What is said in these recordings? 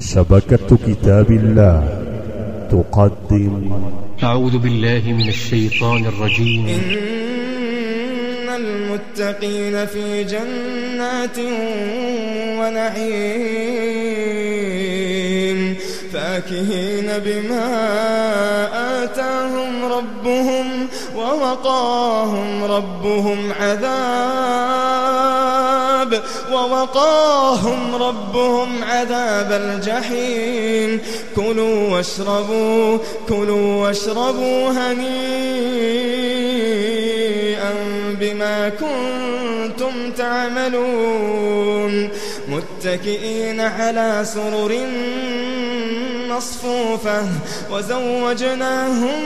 شبكة كتاب الله. تقدم. أعوذ بالله من الشيطان الرجيم. إن المتقين في جنات ونعيم. فاكهين بما آتاهم ربهم ووقاهم ربهم عذاب ووقاهم ربهم عذاب الجحيم. كلوا واشربوا كلوا واشربوا هنيئا بما كنتم تعملون. متكئين على سرر مصفوفة وزوجناهم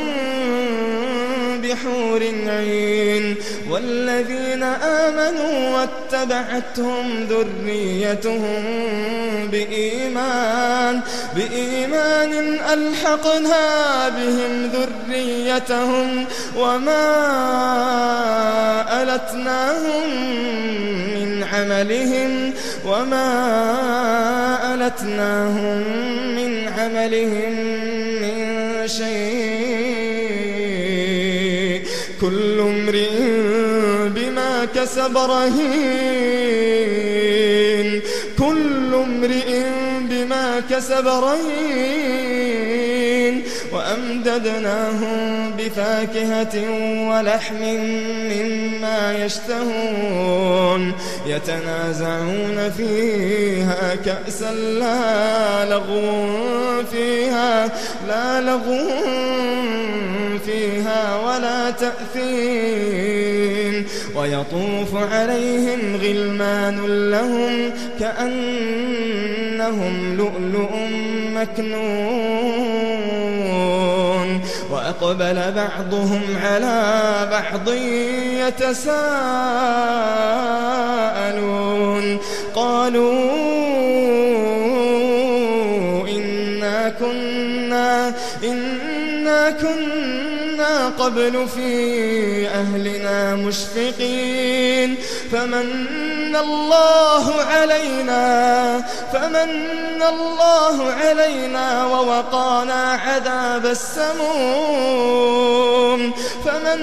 بحور عين. والذين آمنوا واتبعتهم ذريتهم بإيمان بإيمان ألحقنا بهم ذريتهم وما ألتناهم من عملهم وما ألتناهم من عملهم من شيء بما كسب رهين. كل امرئ بما كسب رهين. وأمددناهم بفاكهة ولحم مما يشتهون. يتنازعون فيها كأسا لا لغو فيها لا لغو فيها ولا تأثيم ويطوف عليهم غلمان لهم كأنهم لؤلؤ مكنون. وأقبل بعضهم على بعض يتساءلون. قالوا إنا كنا إنا كنا قبل في أهلنا مشفقين. فمن الله علينا فمن الله علينا ووقانا عذاب السموم. فمن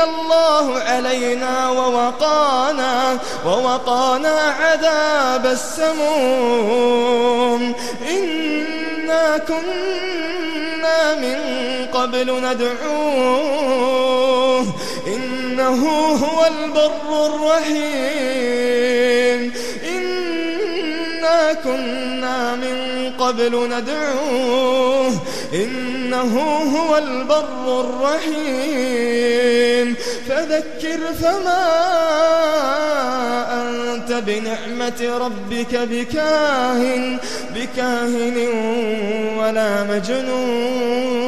الله علينا ووقانا ووقانا عذاب السموم. إنا كنا من قبل ندعوه إنه هو البر الرحيم. إنا كنا من قبل ندعوه إنه هو البر الرحيم. فذكر فما بنعمة ربك بكاهن بكاهن ولا مجنون.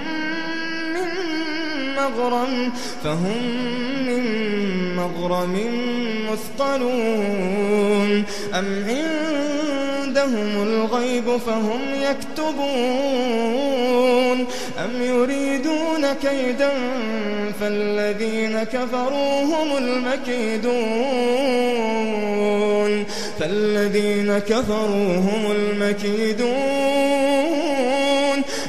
مغرم فهم من مغرم مثقلون أم عند عندهم الغيب فهم يكتبون أم يريدون كيدا فالذين كفروا هم المكيدون فالذين كفروا هم المكيدون